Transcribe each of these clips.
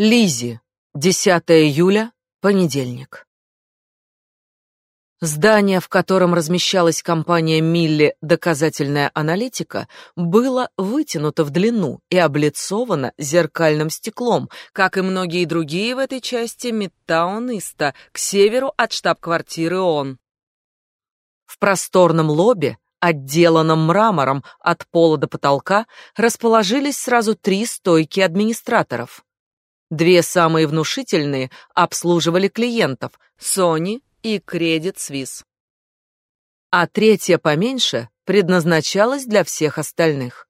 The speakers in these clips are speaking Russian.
Лизи, 10 июля, понедельник. Здание, в котором размещалась компания Милли «Доказательная аналитика», было вытянуто в длину и облицовано зеркальным стеклом, как и многие другие в этой части Мидтауниста, к северу от штаб-квартиры ООН. В просторном лобби, отделанном мрамором от пола до потолка, расположились сразу три стойки администраторов. Две самые внушительные обслуживали клиентов Sony и Credit Suisse. А третья поменьше предназначалась для всех остальных.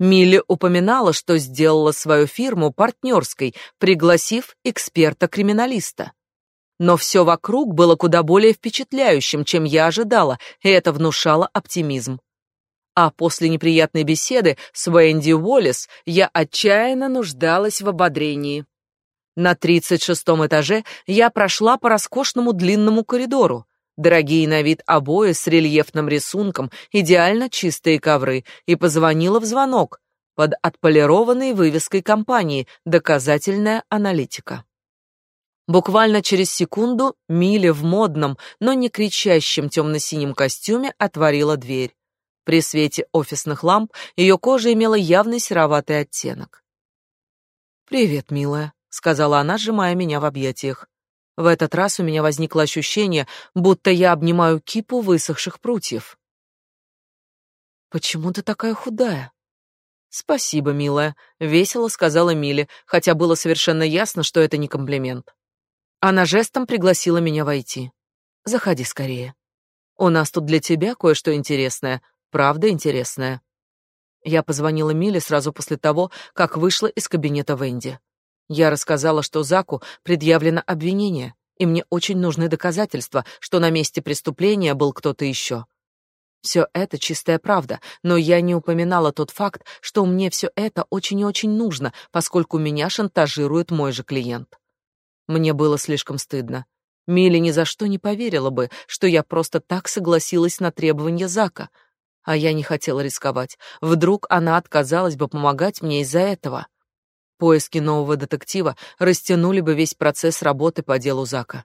Милли упоминала, что сделала свою фирму партнерской, пригласив эксперта-криминалиста. Но все вокруг было куда более впечатляющим, чем я ожидала, и это внушало оптимизм а после неприятной беседы с Венди Уоллес я отчаянно нуждалась в ободрении. На тридцать шестом этаже я прошла по роскошному длинному коридору. Дорогие на вид обои с рельефным рисунком, идеально чистые ковры, и позвонила в звонок под отполированной вывеской компании «Доказательная аналитика». Буквально через секунду Миля в модном, но не кричащем темно-синем костюме отворила дверь. При свете офисных ламп ее кожа имела явный сероватый оттенок. «Привет, милая», — сказала она, сжимая меня в объятиях. В этот раз у меня возникло ощущение, будто я обнимаю кипу высохших прутьев. «Почему ты такая худая?» «Спасибо, милая», — весело сказала Миле, хотя было совершенно ясно, что это не комплимент. Она жестом пригласила меня войти. «Заходи скорее. У нас тут для тебя кое-что интересное, Правда интересная. Я позвонила Миле сразу после того, как вышла из кабинета Венди. Я рассказала, что Заку предъявлено обвинение, и мне очень нужны доказательства, что на месте преступления был кто-то еще. Все это чистая правда, но я не упоминала тот факт, что мне все это очень и очень нужно, поскольку меня шантажирует мой же клиент. Мне было слишком стыдно. Милли ни за что не поверила бы, что я просто так согласилась на требования Зака — а я не хотела рисковать. Вдруг она отказалась бы помогать мне из-за этого. Поиски нового детектива растянули бы весь процесс работы по делу Зака.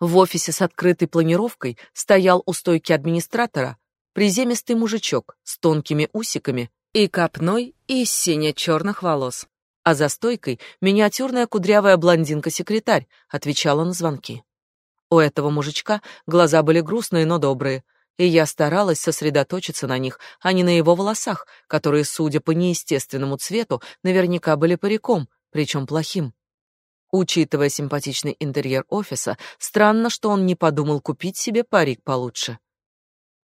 В офисе с открытой планировкой стоял у стойки администратора приземистый мужичок с тонкими усиками и копной из сине-черных волос. А за стойкой миниатюрная кудрявая блондинка-секретарь отвечала на звонки. У этого мужичка глаза были грустные, но добрые, и я старалась сосредоточиться на них, а не на его волосах, которые, судя по неестественному цвету, наверняка были париком, причем плохим. Учитывая симпатичный интерьер офиса, странно, что он не подумал купить себе парик получше.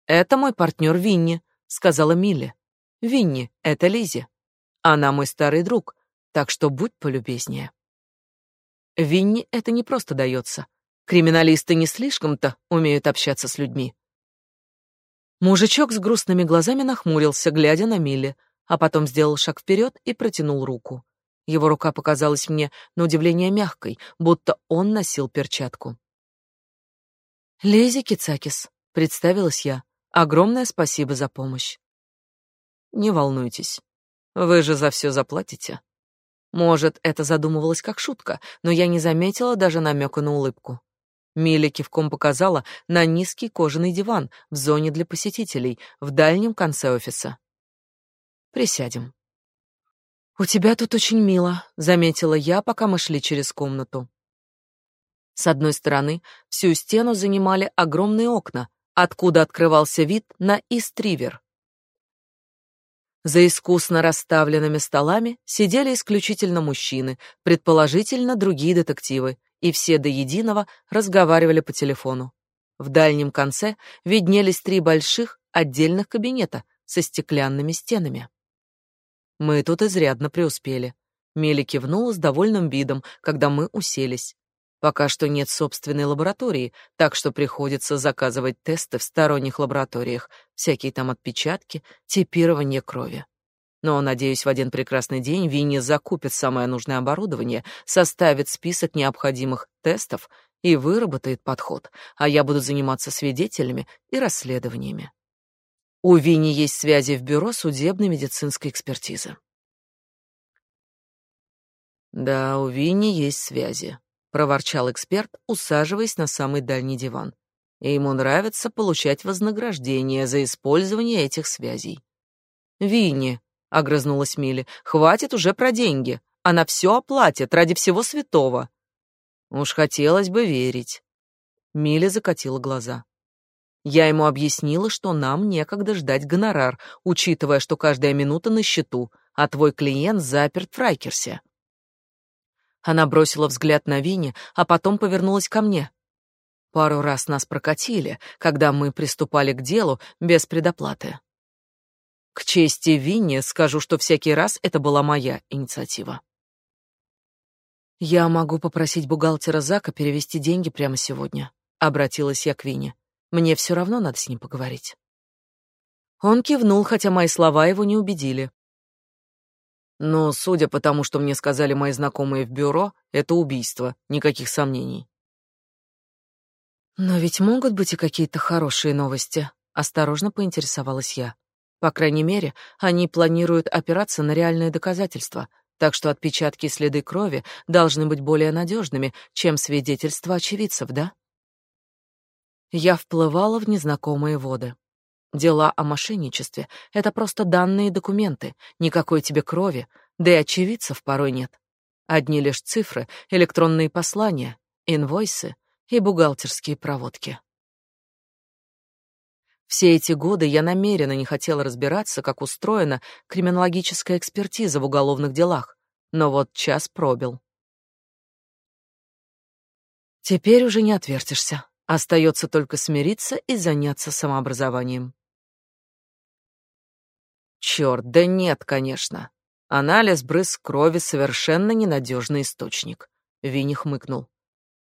«Это мой партнер Винни», — сказала Милли. «Винни — это Лизи. Она мой старый друг, так что будь полюбезнее». Винни это не просто дается. Криминалисты не слишком-то умеют общаться с людьми. Мужичок с грустными глазами нахмурился, глядя на Милли, а потом сделал шаг вперед и протянул руку. Его рука показалась мне на удивление мягкой, будто он носил перчатку. «Лези Кицакис», — представилась я. «Огромное спасибо за помощь». «Не волнуйтесь, вы же за все заплатите». Может, это задумывалось как шутка, но я не заметила даже намека на улыбку. Миля кивком показала на низкий кожаный диван в зоне для посетителей в дальнем конце офиса. Присядем. У тебя тут очень мило, заметила я, пока мы шли через комнату. С одной стороны, всю стену занимали огромные окна, откуда открывался вид на Истривер. За искусно расставленными столами сидели исключительно мужчины, предположительно другие детективы, и все до единого разговаривали по телефону. В дальнем конце виднелись три больших отдельных кабинета со стеклянными стенами. Мы тут изрядно преуспели. Мели кивнула с довольным видом, когда мы уселись. Пока что нет собственной лаборатории, так что приходится заказывать тесты в сторонних лабораториях, всякие там отпечатки, типирование крови. Но, надеюсь, в один прекрасный день Винни закупит самое нужное оборудование, составит список необходимых тестов и выработает подход, а я буду заниматься свидетелями и расследованиями. У Винни есть связи в бюро судебно-медицинской экспертизы. Да, у Винни есть связи, проворчал эксперт, усаживаясь на самый дальний диван. И ему нравится получать вознаграждение за использование этих связей. Винни, огрызнулась Милли, хватит уже про деньги. Она все оплатит ради всего святого. Уж хотелось бы верить. Милли закатила глаза. Я ему объяснила, что нам некогда ждать гонорар, учитывая, что каждая минута на счету, а твой клиент заперт в Райкерсе. Она бросила взгляд на Винни, а потом повернулась ко мне. Пару раз нас прокатили, когда мы приступали к делу без предоплаты. К чести Винни скажу, что всякий раз это была моя инициатива. Я могу попросить бухгалтера Зака перевести деньги прямо сегодня, обратилась я к Винни. Мне все равно надо с ним поговорить. Он кивнул, хотя мои слова его не убедили. Но, судя по тому, что мне сказали мои знакомые в бюро, это убийство, никаких сомнений. Но ведь могут быть и какие-то хорошие новости, осторожно поинтересовалась я. По крайней мере, они планируют опираться на реальные доказательства, так что отпечатки и следы крови должны быть более надежными, чем свидетельства очевидцев, да? Я вплывала в незнакомые воды. Дела о мошенничестве — это просто данные документы, никакой тебе крови, да и очевидцев порой нет. Одни лишь цифры, электронные послания, инвойсы и бухгалтерские проводки. Все эти годы я намеренно не хотела разбираться, как устроена криминологическая экспертиза в уголовных делах, но вот час пробил. Теперь уже не отвертишься. Остается только смириться и заняться самообразованием. Черт, да нет, конечно. Анализ брызг крови совершенно ненадежный источник. Винни хмыкнул.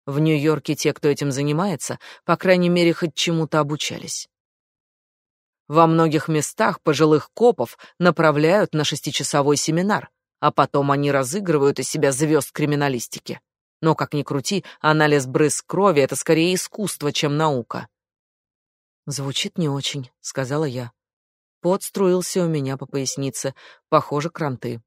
В Нью-Йорке те, кто этим занимается, по крайней мере, хоть чему-то обучались. Во многих местах пожилых копов направляют на шестичасовой семинар, а потом они разыгрывают из себя звезд криминалистики. Но, как ни крути, анализ брызг крови — это скорее искусство, чем наука. «Звучит не очень», — сказала я. Пот струился у меня по пояснице, похоже, кранты.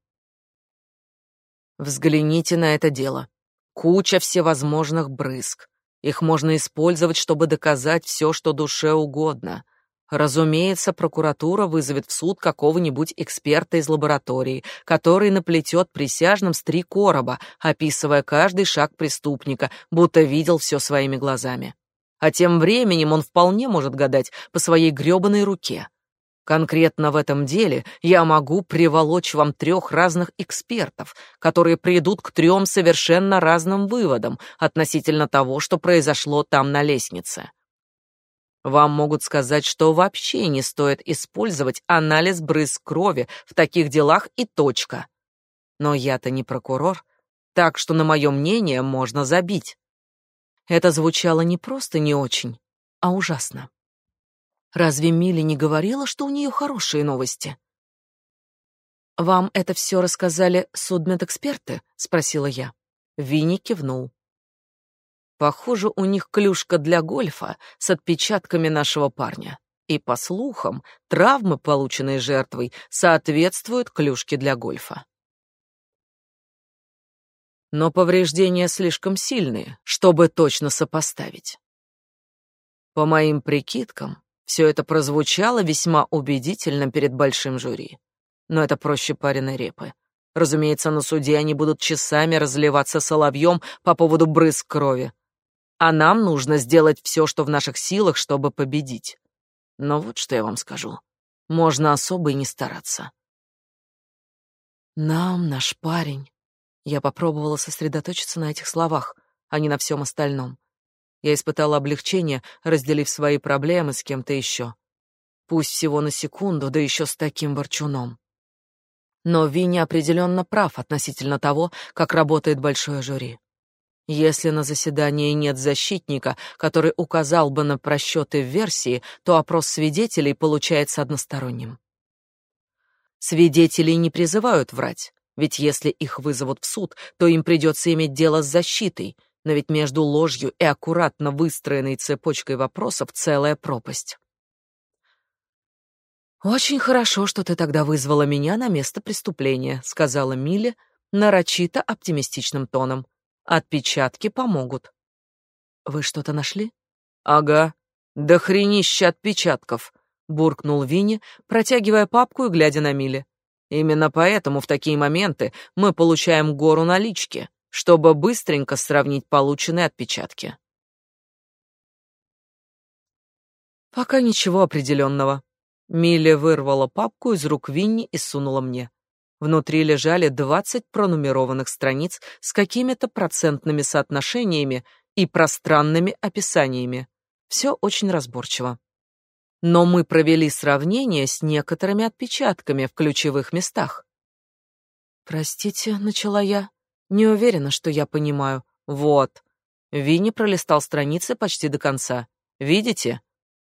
Взгляните на это дело. Куча всевозможных брызг. Их можно использовать, чтобы доказать все, что душе угодно — Разумеется, прокуратура вызовет в суд какого-нибудь эксперта из лаборатории, который наплетет присяжным с три короба, описывая каждый шаг преступника, будто видел все своими глазами. А тем временем он вполне может гадать по своей грёбаной руке. Конкретно в этом деле я могу приволочь вам трех разных экспертов, которые придут к трем совершенно разным выводам относительно того, что произошло там на лестнице. Вам могут сказать, что вообще не стоит использовать анализ брызг крови в таких делах и точка. Но я-то не прокурор, так что на мое мнение можно забить. Это звучало не просто не очень, а ужасно. Разве Милли не говорила, что у нее хорошие новости? Вам это все рассказали судмедэксперты? спросила я. Винни кивнул. Похоже, у них клюшка для гольфа с отпечатками нашего парня. И, по слухам, травмы, полученные жертвой, соответствуют клюшке для гольфа. Но повреждения слишком сильные, чтобы точно сопоставить. По моим прикидкам, все это прозвучало весьма убедительно перед большим жюри. Но это проще пареной репы. Разумеется, на суде они будут часами разливаться соловьем по поводу брызг крови, а нам нужно сделать все, что в наших силах, чтобы победить. Но вот что я вам скажу. Можно особо и не стараться. Нам, наш парень. Я попробовала сосредоточиться на этих словах, а не на всем остальном. Я испытала облегчение, разделив свои проблемы с кем-то еще. Пусть всего на секунду, да еще с таким ворчуном. Но Винни определенно прав относительно того, как работает большое жюри. Если на заседании нет защитника, который указал бы на просчеты в версии, то опрос свидетелей получается односторонним. Свидетелей не призывают врать, ведь если их вызовут в суд, то им придется иметь дело с защитой, но ведь между ложью и аккуратно выстроенной цепочкой вопросов целая пропасть. «Очень хорошо, что ты тогда вызвала меня на место преступления», — сказала Милли, нарочито оптимистичным тоном. Отпечатки помогут. Вы что-то нашли? Ага. Да хренища отпечатков, буркнул Винни, протягивая папку и глядя на Миле. Именно поэтому в такие моменты мы получаем гору налички, чтобы быстренько сравнить полученные отпечатки. Пока ничего определенного. Милли вырвала папку из рук Винни и сунула мне. Внутри лежали двадцать пронумерованных страниц с какими-то процентными соотношениями и пространными описаниями. Все очень разборчиво. Но мы провели сравнение с некоторыми отпечатками в ключевых местах. «Простите», — начала я. «Не уверена, что я понимаю». «Вот». Винни пролистал страницы почти до конца. «Видите?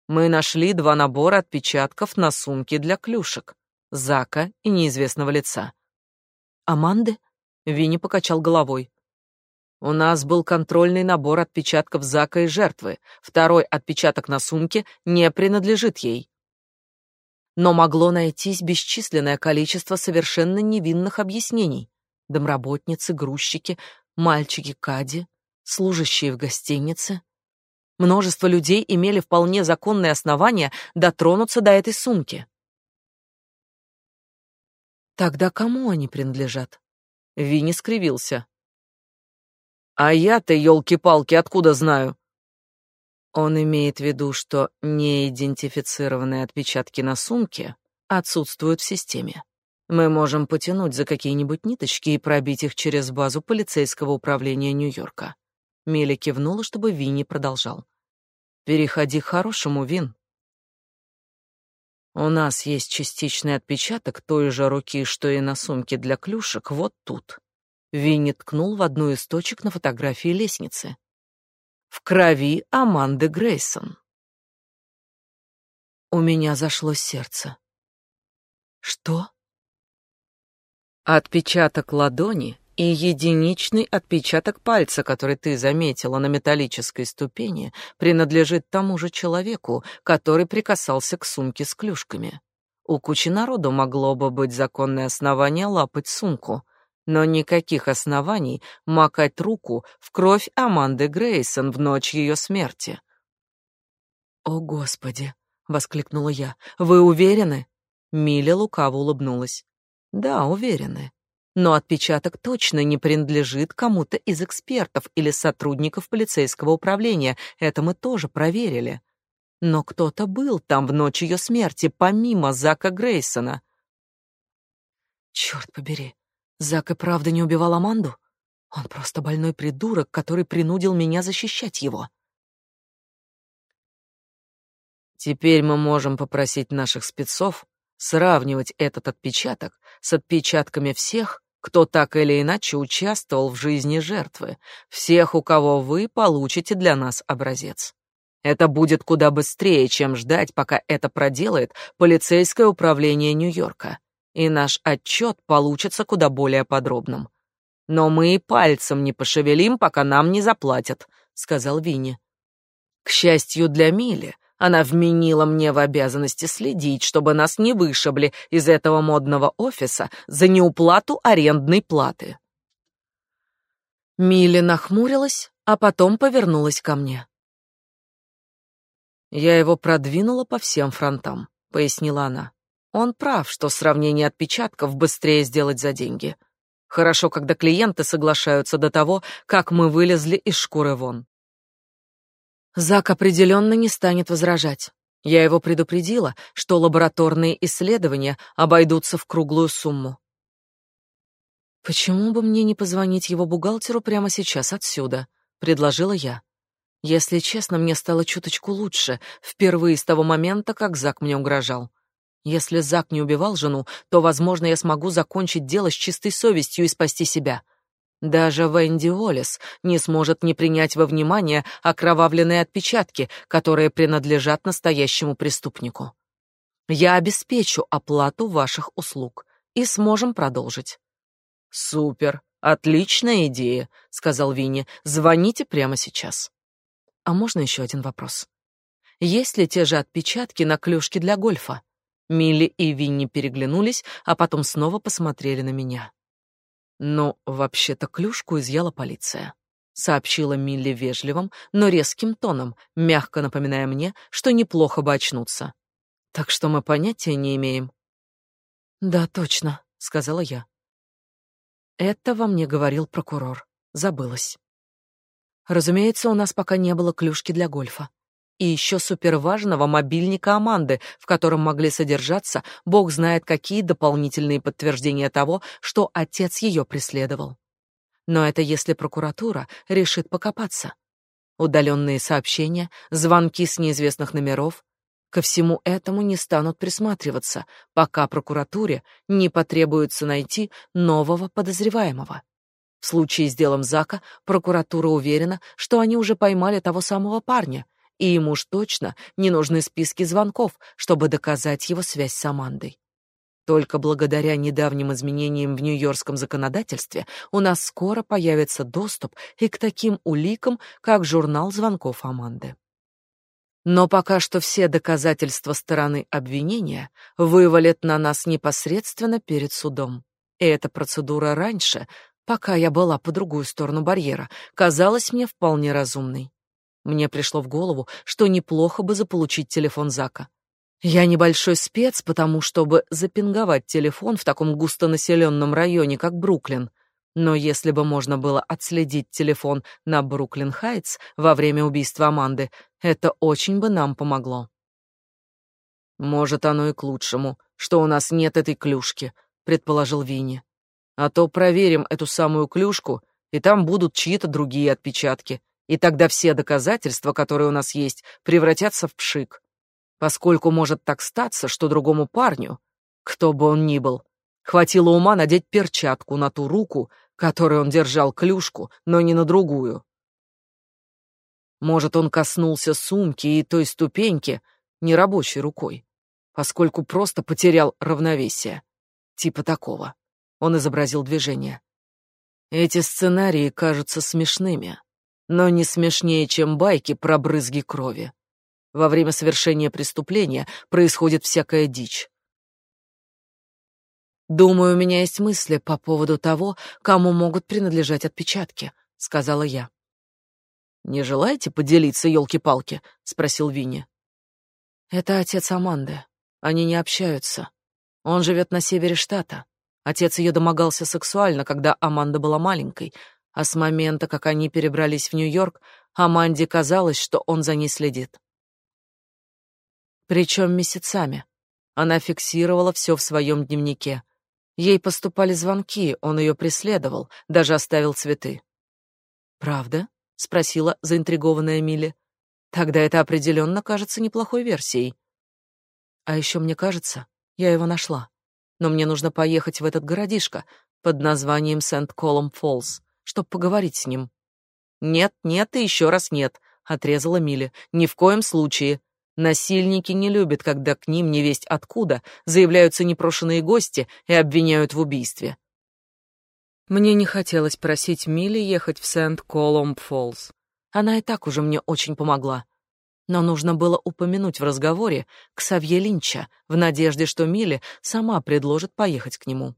Мы нашли два набора отпечатков на сумке для клюшек. Зака и неизвестного лица». «Аманды?» — Винни покачал головой. У нас был контрольный набор отпечатков Зака и жертвы. Второй отпечаток на сумке не принадлежит ей. Но могло найтись бесчисленное количество совершенно невинных объяснений. Домработницы, грузчики, мальчики Кади, служащие в гостинице. Множество людей имели вполне законные основания дотронуться до этой сумки. Тогда кому они принадлежат? Винни скривился. А я-то, елки-палки, откуда знаю? Он имеет в виду, что неидентифицированные отпечатки на сумке отсутствуют в системе. Мы можем потянуть за какие-нибудь ниточки и пробить их через базу полицейского управления Нью-Йорка. Милли кивнула, чтобы Винни продолжал. Переходи к хорошему, Вин. У нас есть частичный отпечаток той же руки, что и на сумке для клюшек, вот тут. Винни ткнул в одну из точек на фотографии лестницы. В крови Аманды Грейсон. У меня зашло сердце. Что? Отпечаток ладони и единичный отпечаток пальца, который ты заметила на металлической ступени, принадлежит тому же человеку, который прикасался к сумке с клюшками. У кучи народу могло бы быть законное основание лапать сумку, но никаких оснований макать руку в кровь Аманды Грейсон в ночь ее смерти. «О, Господи!» — воскликнула я. «Вы уверены?» Миля лукаво улыбнулась. «Да, уверены. Но отпечаток точно не принадлежит кому-то из экспертов или сотрудников полицейского управления. Это мы тоже проверили. Но кто-то был там в ночь ее смерти, помимо Зака Грейсона». «Черт побери!» Зак и правда не убивал Аманду? Он просто больной придурок, который принудил меня защищать его. Теперь мы можем попросить наших спецов сравнивать этот отпечаток с отпечатками всех, кто так или иначе участвовал в жизни жертвы, всех, у кого вы получите для нас образец. Это будет куда быстрее, чем ждать, пока это проделает полицейское управление Нью-Йорка и наш отчет получится куда более подробным. Но мы и пальцем не пошевелим, пока нам не заплатят, сказал Винни. К счастью для Мили, она вменила мне в обязанности следить, чтобы нас не вышибли из этого модного офиса за неуплату арендной платы. Милли нахмурилась, а потом повернулась ко мне. Я его продвинула по всем фронтам, пояснила она. Он прав, что сравнение отпечатков быстрее сделать за деньги. Хорошо, когда клиенты соглашаются до того, как мы вылезли из шкуры вон. Зак определенно не станет возражать. Я его предупредила, что лабораторные исследования обойдутся в круглую сумму. Почему бы мне не позвонить его бухгалтеру прямо сейчас отсюда, предложила я. Если честно, мне стало чуточку лучше впервые с того момента, как Зак мне угрожал. Если Зак не убивал жену, то, возможно, я смогу закончить дело с чистой совестью и спасти себя. Даже Венди Уоллес не сможет не принять во внимание окровавленные отпечатки, которые принадлежат настоящему преступнику. Я обеспечу оплату ваших услуг и сможем продолжить. Супер, отличная идея, сказал Винни. Звоните прямо сейчас. А можно еще один вопрос? Есть ли те же отпечатки на клюшке для гольфа? Милли и Винни переглянулись, а потом снова посмотрели на меня. Ну, вообще-то клюшку изъяла полиция сообщила Милли вежливым, но резким тоном, мягко напоминая мне, что неплохо бы очнуться. Так что мы понятия не имеем. Да, точно, сказала я. Это во мне говорил прокурор. Забылась. Разумеется, у нас пока не было клюшки для гольфа. И еще суперважного мобильника Аманды, в котором могли содержаться, бог знает какие дополнительные подтверждения того, что отец ее преследовал. Но это если прокуратура решит покопаться. Удаленные сообщения, звонки с неизвестных номеров. Ко всему этому не станут присматриваться, пока прокуратуре не потребуется найти нового подозреваемого. В случае с делом Зака прокуратура уверена, что они уже поймали того самого парня, и ему уж точно не нужны списки звонков, чтобы доказать его связь с Амандой. Только благодаря недавним изменениям в нью-йоркском законодательстве у нас скоро появится доступ и к таким уликам, как журнал звонков Аманды. Но пока что все доказательства стороны обвинения вывалят на нас непосредственно перед судом. И эта процедура раньше, пока я была по другую сторону барьера, казалась мне вполне разумной. Мне пришло в голову, что неплохо бы заполучить телефон Зака. Я небольшой спец, потому чтобы запинговать телефон в таком густонаселенном районе, как Бруклин. Но если бы можно было отследить телефон на Бруклин-Хайтс во время убийства Аманды, это очень бы нам помогло. Может, оно и к лучшему, что у нас нет этой клюшки, предположил Винни. А то проверим эту самую клюшку, и там будут чьи-то другие отпечатки, и тогда все доказательства, которые у нас есть, превратятся в пшик поскольку может так статься, что другому парню, кто бы он ни был, хватило ума надеть перчатку на ту руку, которой он держал клюшку, но не на другую. Может, он коснулся сумки и той ступеньки нерабочей рукой, поскольку просто потерял равновесие. Типа такого. Он изобразил движение. Эти сценарии кажутся смешными, но не смешнее, чем байки про брызги крови. Во время совершения преступления происходит всякая дичь. Думаю, у меня есть мысли по поводу того, кому могут принадлежать отпечатки, сказала я. Не желаете поделиться, елки-палки? спросил Винни. Это отец Аманды. Они не общаются. Он живет на севере штата. Отец ее домогался сексуально, когда Аманда была маленькой, а с момента, как они перебрались в Нью-Йорк, Аманде казалось, что он за ней следит. Причем месяцами. Она фиксировала все в своем дневнике. Ей поступали звонки, он ее преследовал, даже оставил цветы. «Правда?» — спросила заинтригованная Милли. «Тогда это определенно кажется неплохой версией. А еще мне кажется, я его нашла. Но мне нужно поехать в этот городишко под названием Сент-Колом-Фоллс, чтобы поговорить с ним». «Нет, нет и еще раз нет», — отрезала Милли. «Ни в коем случае. Насильники не любят, когда к ним невесть откуда заявляются непрошенные гости и обвиняют в убийстве. Мне не хотелось просить Милли ехать в Сент-Коломб-Фоллс. Она и так уже мне очень помогла. Но нужно было упомянуть в разговоре к Савье Линча, в надежде, что Милли сама предложит поехать к нему.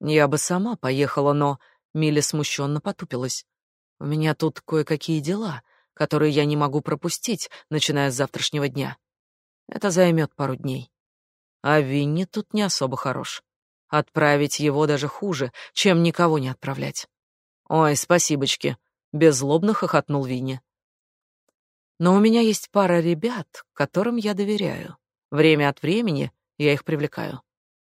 Я бы сама поехала, но... Милли смущенно потупилась. У меня тут кое-какие дела, которые я не могу пропустить, начиная с завтрашнего дня. Это займет пару дней. А Винни тут не особо хорош. Отправить его даже хуже, чем никого не отправлять. Ой, спасибочки, беззлобно хохотнул Винни. Но у меня есть пара ребят, которым я доверяю. Время от времени я их привлекаю.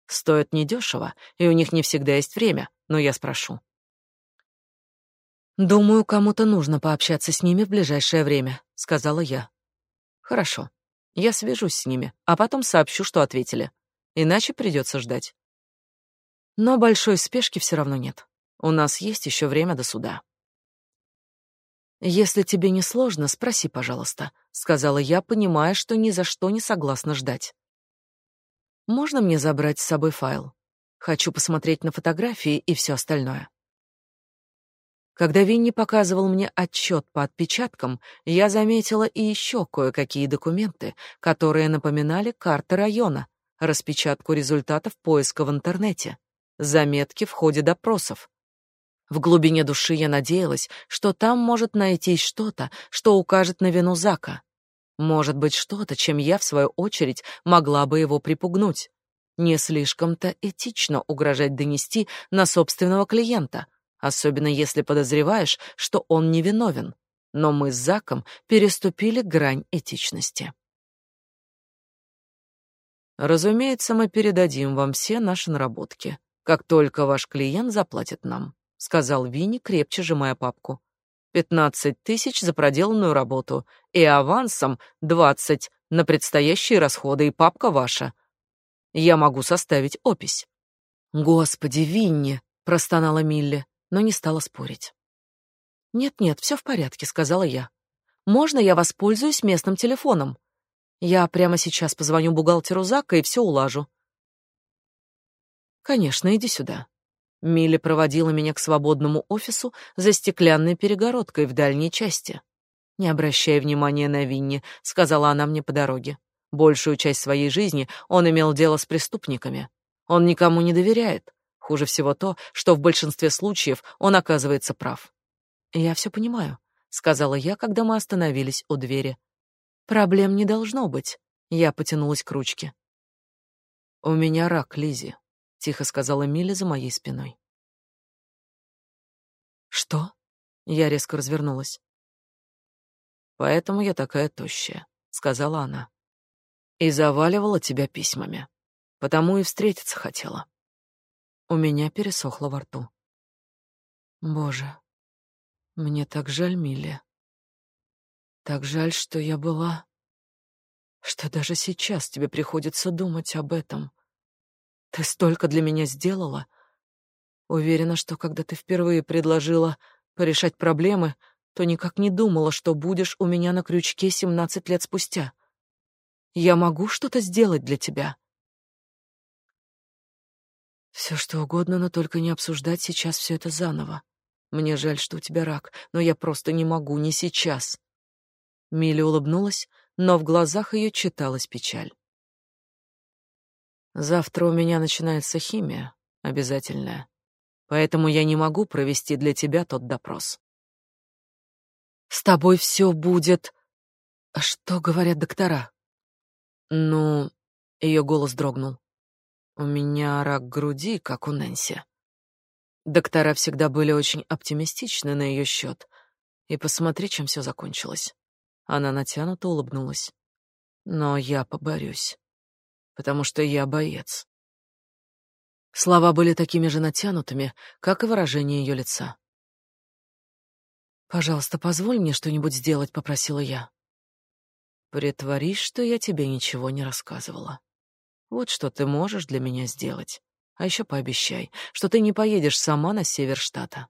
Стоят недешево, и у них не всегда есть время, но я спрошу. Думаю, кому-то нужно пообщаться с ними в ближайшее время, сказала я. Хорошо. Я свяжусь с ними, а потом сообщу, что ответили. Иначе придется ждать. Но большой спешки все равно нет. У нас есть еще время до суда. Если тебе не сложно, спроси, пожалуйста, сказала я, понимая, что ни за что не согласна ждать. Можно мне забрать с собой файл? Хочу посмотреть на фотографии и все остальное. Когда Винни показывал мне отчет по отпечаткам, я заметила и еще кое-какие документы, которые напоминали карты района, распечатку результатов поиска в интернете. заметки в ходе допросов. В глубине души я надеялась, что там может найтись что-то, что укажет на вину Зака. Может быть, что-то, чем я, в свою очередь, могла бы его припугнуть. Не слишком-то этично угрожать донести на собственного клиента, особенно если подозреваешь, что он невиновен. Но мы с Заком переступили грань этичности. Разумеется, мы передадим вам все наши наработки, как только ваш клиент заплатит нам, сказал Винни, крепче сжимая папку. Пятнадцать тысяч за проделанную работу и авансом двадцать на предстоящие расходы, и папка ваша. Я могу составить опись. Господи, Винни, простонала Милли, но не стала спорить. Нет-нет, все в порядке, сказала я. Можно я воспользуюсь местным телефоном? Я прямо сейчас позвоню бухгалтеру Зака и все улажу. Конечно, иди сюда. Милли проводила меня к свободному офису за стеклянной перегородкой в дальней части. Не обращая внимания на Винни, сказала она мне по дороге. Большую часть своей жизни он имел дело с преступниками. Он никому не доверяет. Хуже всего то, что в большинстве случаев он оказывается прав. Я все понимаю, сказала я, когда мы остановились у двери. Проблем не должно быть. Я потянулась к ручке. У меня рак, Лизи, тихо сказала Миля за моей спиной. Что? Я резко развернулась. Поэтому я такая тощая, сказала она. И заваливала тебя письмами. Потому и встретиться хотела. У меня пересохло во рту. Боже, мне так жаль, Милли. Так жаль, что я была... Что даже сейчас тебе приходится думать об этом. Ты столько для меня сделала. Уверена, что когда ты впервые предложила порешать проблемы, то никак не думала, что будешь у меня на крючке семнадцать лет спустя. Я могу что-то сделать для тебя. Все что угодно, но только не обсуждать сейчас все это заново. Мне жаль, что у тебя рак, но я просто не могу, не сейчас. Миля улыбнулась, но в глазах ее читалась печаль. Завтра у меня начинается химия, обязательная. Поэтому я не могу провести для тебя тот допрос. С тобой все будет... А что говорят доктора? Ну, ее голос дрогнул. У меня рак груди, как у Нэнси. Доктора всегда были очень оптимистичны на ее счет. И посмотри, чем все закончилось. Она натянуто улыбнулась. Но я поборюсь, потому что я боец. Слова были такими же натянутыми, как и выражение ее лица. Пожалуйста, позволь мне что-нибудь сделать, попросила я. Притворись, что я тебе ничего не рассказывала. Вот что ты можешь для меня сделать. А еще пообещай, что ты не поедешь сама на север штата.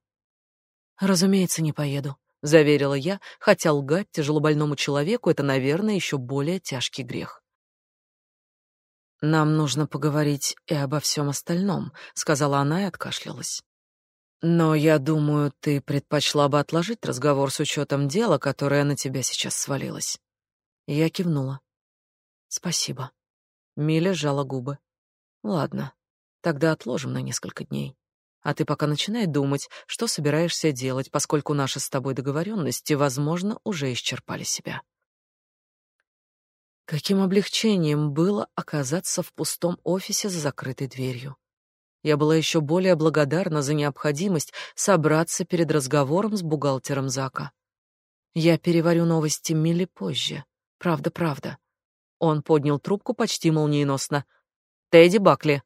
Разумеется, не поеду заверила я, хотя лгать тяжелобольному человеку это, наверное, еще более тяжкий грех. Нам нужно поговорить и обо всем остальном, сказала она и откашлялась. Но я думаю, ты предпочла бы отложить разговор с учетом дела, которое на тебя сейчас свалилось. Я кивнула. Спасибо. Миля сжала губы. Ладно, тогда отложим на несколько дней. А ты пока начинай думать, что собираешься делать, поскольку наши с тобой договоренности, возможно, уже исчерпали себя. Каким облегчением было оказаться в пустом офисе за закрытой дверью. Я была еще более благодарна за необходимость собраться перед разговором с бухгалтером Зака. Я переварю новости Милли позже. Правда, правда. Он поднял трубку почти молниеносно. Тедди Бакли.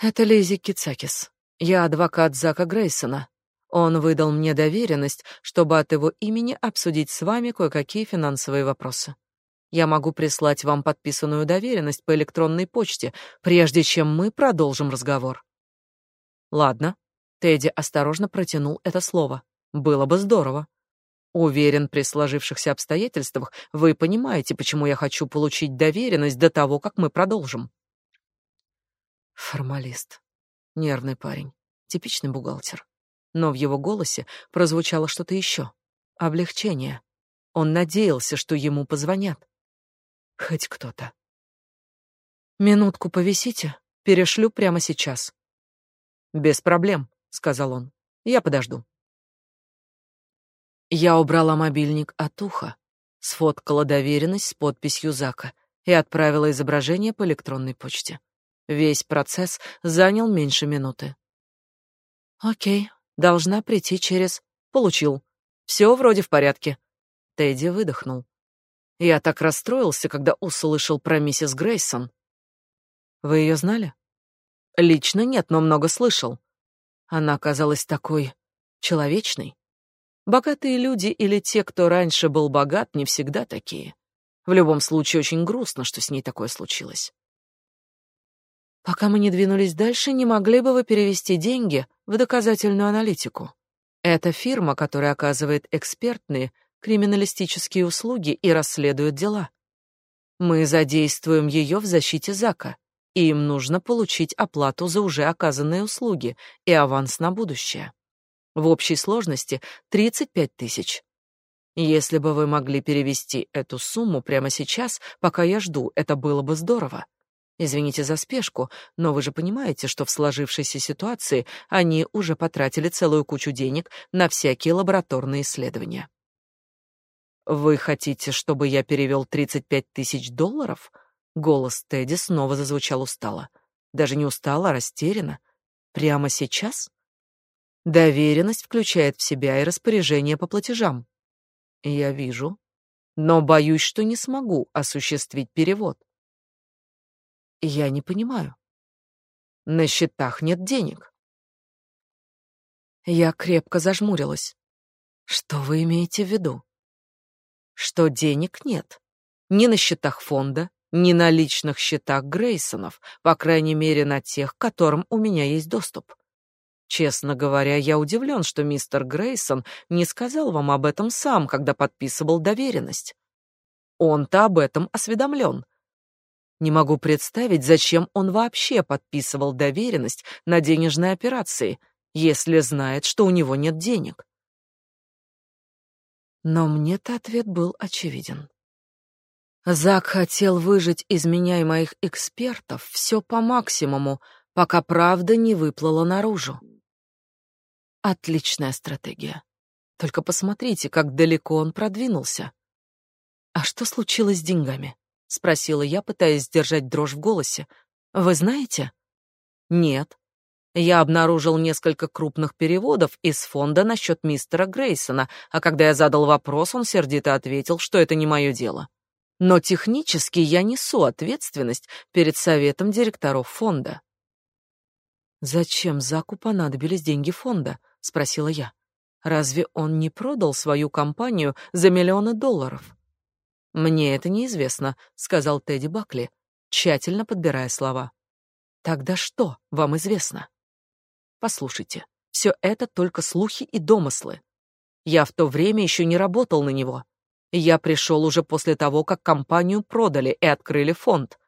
Это Лизи Кицакис. Я адвокат Зака Грейсона. Он выдал мне доверенность, чтобы от его имени обсудить с вами кое-какие финансовые вопросы. Я могу прислать вам подписанную доверенность по электронной почте, прежде чем мы продолжим разговор. Ладно. Тедди осторожно протянул это слово. Было бы здорово. Уверен, при сложившихся обстоятельствах вы понимаете, почему я хочу получить доверенность до того, как мы продолжим. Формалист. Нервный парень, типичный бухгалтер. Но в его голосе прозвучало что-то еще. Облегчение. Он надеялся, что ему позвонят. Хоть кто-то. Минутку повисите, перешлю прямо сейчас. Без проблем, сказал он. Я подожду. Я убрала мобильник от уха, сфоткала доверенность с подписью Зака и отправила изображение по электронной почте. Весь процесс занял меньше минуты. О'кей, должна прийти через... Получил. Все вроде в порядке. Тедди выдохнул. Я так расстроился, когда услышал про миссис Грейсон. Вы ее знали? Лично нет, но много слышал. Она казалась такой человечной. Богатые люди или те, кто раньше был богат, не всегда такие. В любом случае, очень грустно, что с ней такое случилось. Пока мы не двинулись дальше, не могли бы вы перевести деньги в доказательную аналитику? Это фирма, которая оказывает экспертные криминалистические услуги и расследует дела. Мы задействуем ее в защите Зака, и им нужно получить оплату за уже оказанные услуги и аванс на будущее. В общей сложности 35 тысяч. Если бы вы могли перевести эту сумму прямо сейчас, пока я жду, это было бы здорово. Извините за спешку, но вы же понимаете, что в сложившейся ситуации они уже потратили целую кучу денег на всякие лабораторные исследования. Вы хотите, чтобы я перевел 35 тысяч долларов? Голос Тедди снова зазвучал устало. Даже не устало, а растерянно. Прямо сейчас? Доверенность включает в себя и распоряжение по платежам. Я вижу, но боюсь, что не смогу осуществить перевод. Я не понимаю. На счетах нет денег. Я крепко зажмурилась. Что вы имеете в виду? Что денег нет. Ни на счетах фонда, ни на личных счетах Грейсонов, по крайней мере, на тех, к которым у меня есть доступ. Честно говоря, я удивлен, что мистер Грейсон не сказал вам об этом сам, когда подписывал доверенность. Он-то об этом осведомлен. Не могу представить, зачем он вообще подписывал доверенность на денежные операции, если знает, что у него нет денег. Но мне-то ответ был очевиден. Зак хотел выжать из меня и моих экспертов все по максимуму, пока правда не выплыла наружу. Отличная стратегия. Только посмотрите, как далеко он продвинулся. А что случилось с деньгами? спросила я, пытаясь сдержать дрожь в голосе. Вы знаете? Нет. Я обнаружил несколько крупных переводов из фонда насчет мистера Грейсона, а когда я задал вопрос, он сердито ответил, что это не мое дело. Но технически я несу ответственность перед советом директоров фонда. Зачем Заку понадобились деньги фонда? спросила я. Разве он не продал свою компанию за миллионы долларов? Мне это неизвестно, сказал Тедди Бакли, тщательно подбирая слова. Тогда что вам известно? Послушайте, все это только слухи и домыслы. Я в то время еще не работал на него. Я пришел уже после того, как компанию продали и открыли фонд.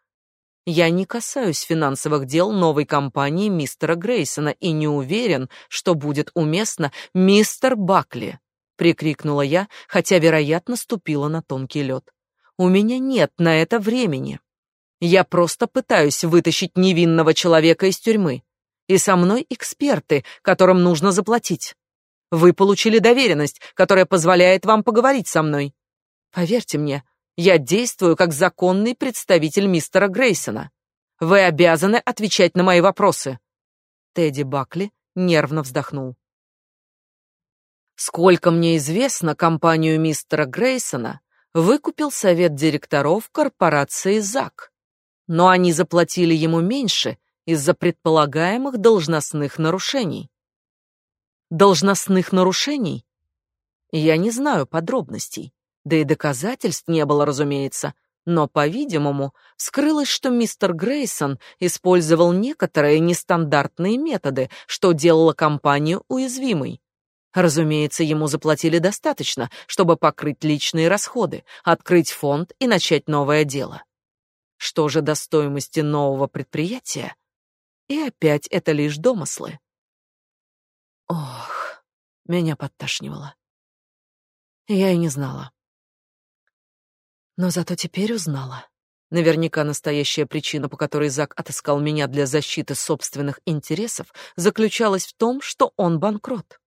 Я не касаюсь финансовых дел новой компании мистера Грейсона и не уверен, что будет уместно мистер Бакли, прикрикнула я, хотя, вероятно, ступила на тонкий лед. У меня нет на это времени. Я просто пытаюсь вытащить невинного человека из тюрьмы. И со мной эксперты, которым нужно заплатить. Вы получили доверенность, которая позволяет вам поговорить со мной. Поверьте мне, я действую как законный представитель мистера Грейсона. Вы обязаны отвечать на мои вопросы. Тедди Бакли нервно вздохнул. Сколько мне известно, компанию мистера Грейсона выкупил совет директоров корпорации ЗАК. Но они заплатили ему меньше из-за предполагаемых должностных нарушений. Должностных нарушений? Я не знаю подробностей. Да и доказательств не было, разумеется, но, по-видимому, вскрылось, что мистер Грейсон использовал некоторые нестандартные методы, что делало компанию уязвимой. Разумеется, ему заплатили достаточно, чтобы покрыть личные расходы, открыть фонд и начать новое дело. Что же до стоимости нового предприятия? И опять это лишь домыслы. Ох, меня подташнивало. Я и не знала. Но зато теперь узнала. Наверняка настоящая причина, по которой Зак отыскал меня для защиты собственных интересов, заключалась в том, что он банкрот.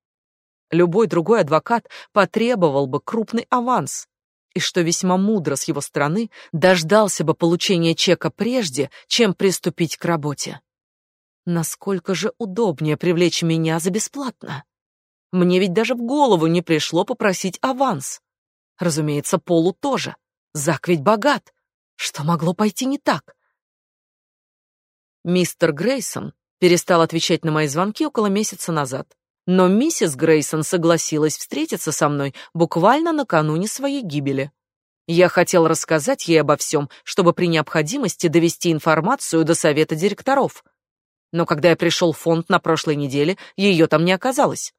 Любой другой адвокат потребовал бы крупный аванс, и что весьма мудро с его стороны, дождался бы получения чека прежде, чем приступить к работе. Насколько же удобнее привлечь меня за бесплатно. Мне ведь даже в голову не пришло попросить аванс. Разумеется, Полу тоже. Зак ведь богат. Что могло пойти не так? Мистер Грейсон перестал отвечать на мои звонки около месяца назад. Но миссис Грейсон согласилась встретиться со мной буквально накануне своей гибели. Я хотел рассказать ей обо всем, чтобы при необходимости довести информацию до совета директоров. Но когда я пришел в фонд на прошлой неделе, ее там не оказалось.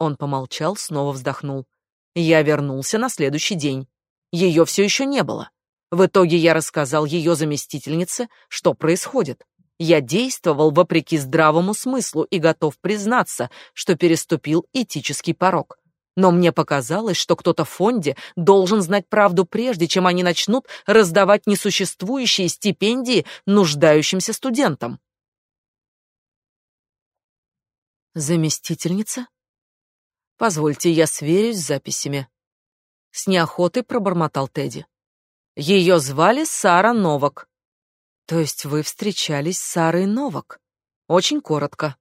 Он помолчал, снова вздохнул. Я вернулся на следующий день. Ее все еще не было. В итоге я рассказал ее заместительнице, что происходит. Я действовал вопреки здравому смыслу и готов признаться, что переступил этический порог. Но мне показалось, что кто-то в фонде должен знать правду прежде, чем они начнут раздавать несуществующие стипендии нуждающимся студентам. Заместительница? Позвольте, я сверюсь с записями. С неохотой пробормотал Тедди. Ее звали Сара Новак. То есть вы встречались с Сарой Новак? Очень коротко.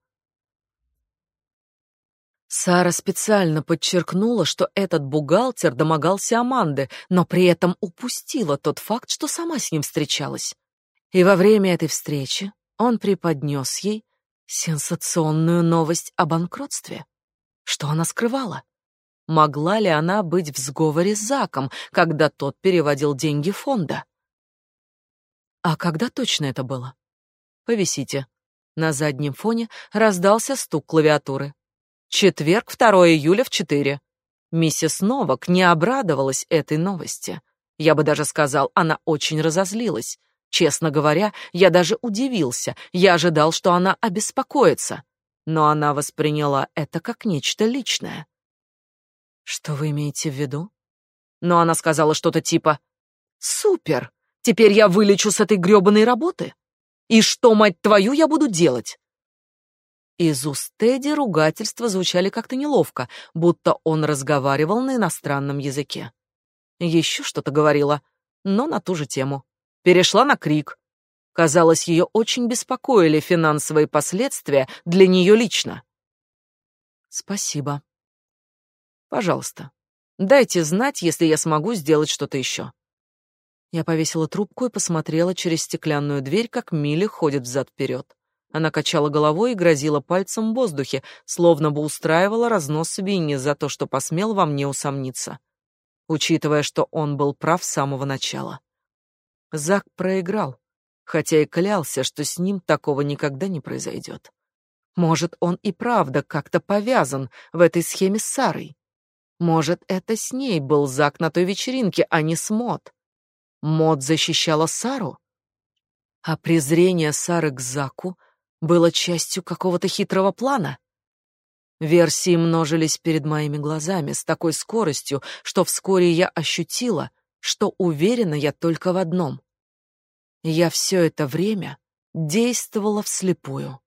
Сара специально подчеркнула, что этот бухгалтер домогался Аманды, но при этом упустила тот факт, что сама с ним встречалась. И во время этой встречи он преподнес ей сенсационную новость о банкротстве. Что она скрывала? Могла ли она быть в сговоре с Заком, когда тот переводил деньги фонда? А когда точно это было? Повисите. На заднем фоне раздался стук клавиатуры. Четверг, 2 июля в 4. Миссис Новак не обрадовалась этой новости. Я бы даже сказал, она очень разозлилась. Честно говоря, я даже удивился. Я ожидал, что она обеспокоится. Но она восприняла это как нечто личное. Что вы имеете в виду? Но она сказала что-то типа «Супер! Теперь я вылечу с этой грёбаной работы? И что, мать твою, я буду делать?» Из уст Тедди ругательства звучали как-то неловко, будто он разговаривал на иностранном языке. Еще что-то говорила, но на ту же тему. Перешла на крик. Казалось, ее очень беспокоили финансовые последствия для нее лично. «Спасибо», Пожалуйста, дайте знать, если я смогу сделать что-то еще. Я повесила трубку и посмотрела через стеклянную дверь, как Милли ходит взад-вперед. Она качала головой и грозила пальцем в воздухе, словно бы устраивала разнос Винни за то, что посмел во мне усомниться, учитывая, что он был прав с самого начала. Зак проиграл, хотя и клялся, что с ним такого никогда не произойдет. Может, он и правда как-то повязан в этой схеме с Сарой. Может, это с ней был Зак на той вечеринке, а не с Мод. Мод защищала Сару? А презрение Сары к Заку было частью какого-то хитрого плана? Версии множились перед моими глазами с такой скоростью, что вскоре я ощутила, что уверена я только в одном. Я все это время действовала вслепую.